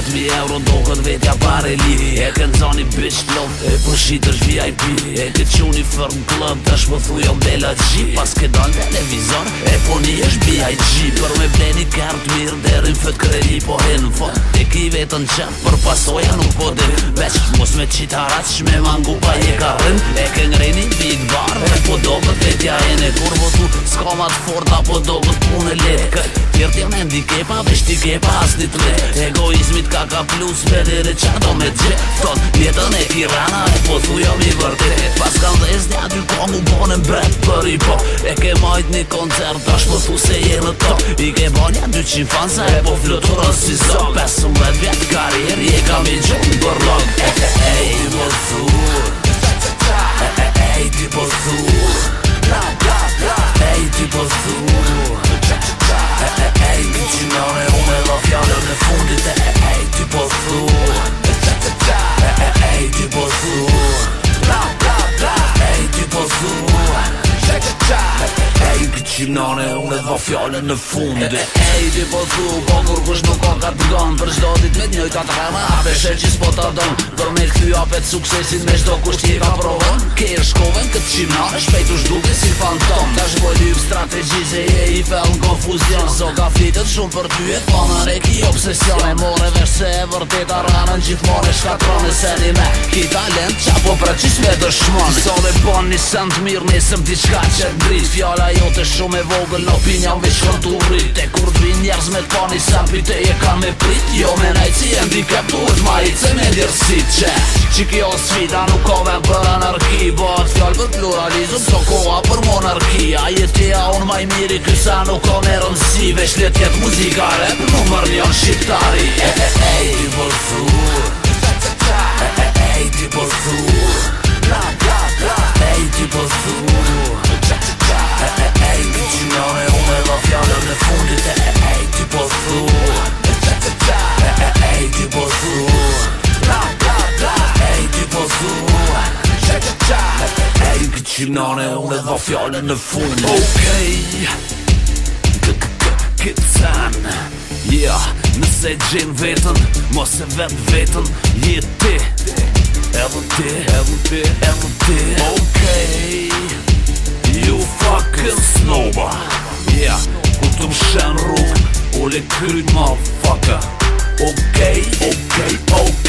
7000 euro do këtë vetja pare li E ke në zoni bitch club E për shit është VIP E ke që unë i firm club Ta shpë po thujon Pas ke dalë televizor E po një është BIG Për me bleni kartë mirë Derin fët kredi po e në fot E ki në qëtë Për pasoja nuk po dhe Beq mos me ratë Shme mangu pa je ka rën E ke në reni vetë Por vëtu s'kama t'forta apo do gët pun e letë Kër tjerë t'jam e ndikepa dhe kepa as një t'le Egoizmit ka ka plus me dire qa do me gjë Thot jetën e tirana e po t'u jam i vërtet Pas kam dhe ezdi aty ka mu bonem bret për i po E ke majt një koncert ash po t'u se je në top I ke bon ja 200 fansa e po fluturën si so 15 vjetë karier je kam i gjënë bërlog E ke ej më t'u fjallën në fundi Ej, ti po thu, po kur kush nuk ka ka të gënë Për shdo dit me t'njoj ka të hëna, a beshe që s'po t'a dënë Për me këty apet suksesin me shdo kush i ka provën Ke e shkoven këtë qimna, e shpejt u shduke si fantom Ka shboj po dyp strategi E je i fel në konfuzion Zo ka flitet shumë për ty e thonë në reki obsesion E more vesh se e vërdeta rarën gjithmore shkatron se seni me Ki talent qa po qis me dëshmon Sa dhe bon një sënd mirë nesëm diçka që grit jote shumë e vogël opinion jam vishën të E kur dhvi njerëz me të pani pite e ka me prit Jo me najci e ndikep duhet ma i ce me njërësit që qik jo sfida nuk ka me për anarki Bërët fjallë për pluralizm Së koha për monarki A jetja unë maj miri kësa nuk ka me rëndësi Vesh letjet muzika rap Numër një shqiptari E e e e e e e e shqipnane Unë edhe fjallë në fund Okej Këtë sen Yeah Nëse gjenë vetën Mos e vetë vetën Jetë ti Edhe ti Edhe ti Edhe ti Okej You fucking snoba Yeah Ku të më shenë rrugë Ule kryt ma fucka Okej okay. Okej okay. Okej okay.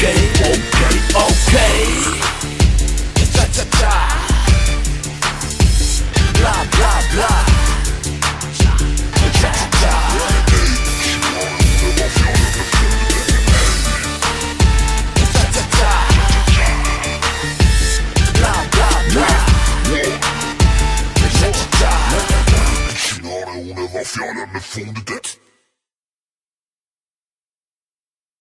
mafia, on the fond de tête.